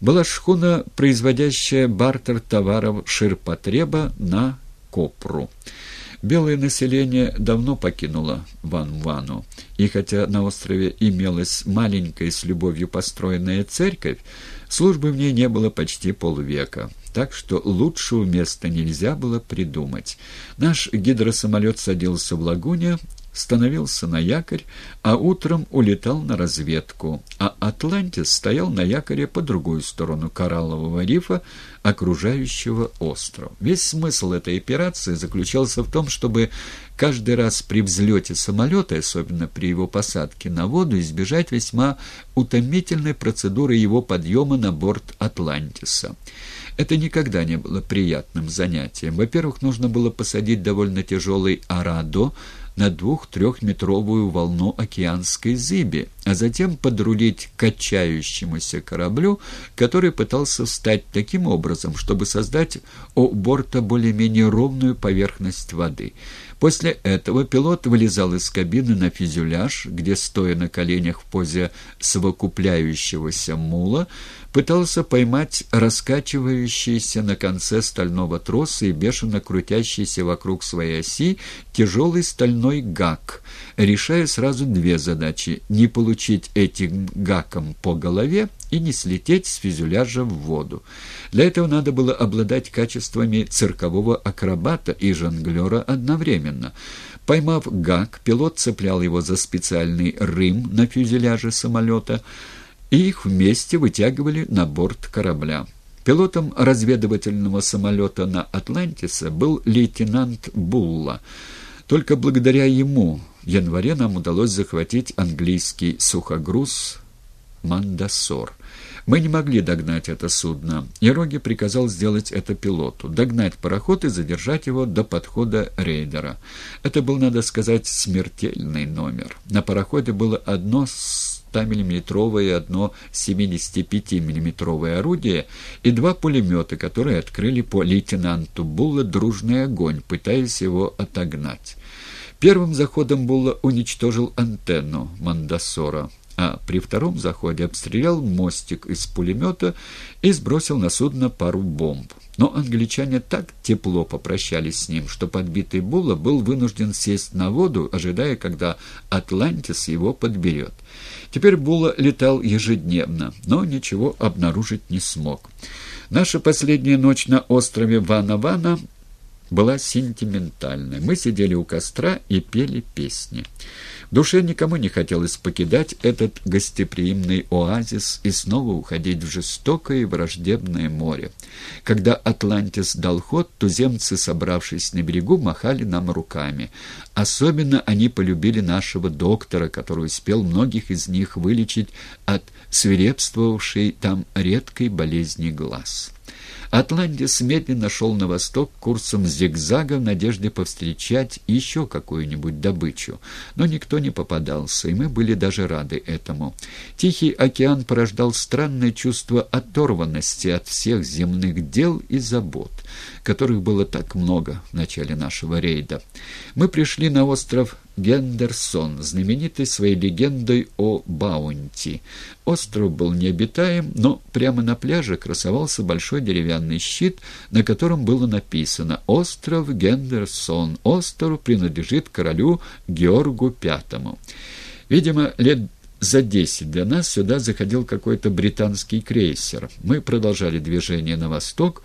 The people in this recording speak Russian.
была шхуна, производящая бартер товаров ширпотреба на Копру. Белое население давно покинуло Ван-Вану, и хотя на острове имелась маленькая с любовью построенная церковь, службы в ней не было почти полвека, так что лучшего места нельзя было придумать. Наш гидросамолет садился в лагуне, становился на якорь, а утром улетал на разведку, а «Атлантис» стоял на якоре по другую сторону кораллового рифа, окружающего остров. Весь смысл этой операции заключался в том, чтобы каждый раз при взлете самолета, особенно при его посадке на воду, избежать весьма утомительной процедуры его подъема на борт «Атлантиса». Это никогда не было приятным занятием. Во-первых, нужно было посадить довольно тяжелый «Арадо», на двух-трехметровую волну океанской зыби, а затем подрулить качающемуся кораблю, который пытался встать таким образом, чтобы создать у борта более-менее ровную поверхность воды. После этого пилот вылезал из кабины на фюзеляж, где, стоя на коленях в позе совокупляющегося мула, пытался поймать раскачивающийся на конце стального троса и бешено крутящийся вокруг своей оси тяжелый стальной гак, решая сразу две задачи — не получить этим гаком по голове и не слететь с фюзеляжа в воду. Для этого надо было обладать качествами циркового акробата и жонглера одновременно. Поймав гак, пилот цеплял его за специальный рым на фюзеляже самолета — и их вместе вытягивали на борт корабля. Пилотом разведывательного самолета на «Атлантисе» был лейтенант Булла. Только благодаря ему в январе нам удалось захватить английский сухогруз «Мандасор». Мы не могли догнать это судно, и Роги приказал сделать это пилоту, догнать пароход и задержать его до подхода рейдера. Это был, надо сказать, смертельный номер. На пароходе было одно 100-мм и одно 75-мм орудие и два пулемета, которые открыли по лейтенанту Булла дружный огонь, пытаясь его отогнать. Первым заходом Булла уничтожил антенну Мандасора а при втором заходе обстрелял мостик из пулемета и сбросил на судно пару бомб. Но англичане так тепло попрощались с ним, что подбитый Була был вынужден сесть на воду, ожидая, когда Атлантис его подберет. Теперь Була летал ежедневно, но ничего обнаружить не смог. Наша последняя ночь на острове Вана-Вана была сентиментальной. Мы сидели у костра и пели песни. В душе никому не хотелось покидать этот гостеприимный оазис и снова уходить в жестокое и враждебное море. Когда Атлантис дал ход, туземцы, собравшись на берегу, махали нам руками. Особенно они полюбили нашего доктора, который успел многих из них вылечить от свирепствовавшей там редкой болезни глаз. Атлантис медленно шел на восток курсом зигзага в надежде повстречать еще какую-нибудь добычу. Но никто не попадался, и мы были даже рады этому. Тихий океан порождал странное чувство оторванности от всех земных дел и забот, которых было так много в начале нашего рейда. Мы пришли на остров Гендерсон, знаменитый своей легендой о Баунти. Остров был необитаем, но прямо на пляже красовался большой деревянный щит, на котором было написано «Остров Гендерсон. Остров принадлежит королю Георгу Пятому». Видимо, лет за десять до нас сюда заходил какой-то британский крейсер. Мы продолжали движение на восток,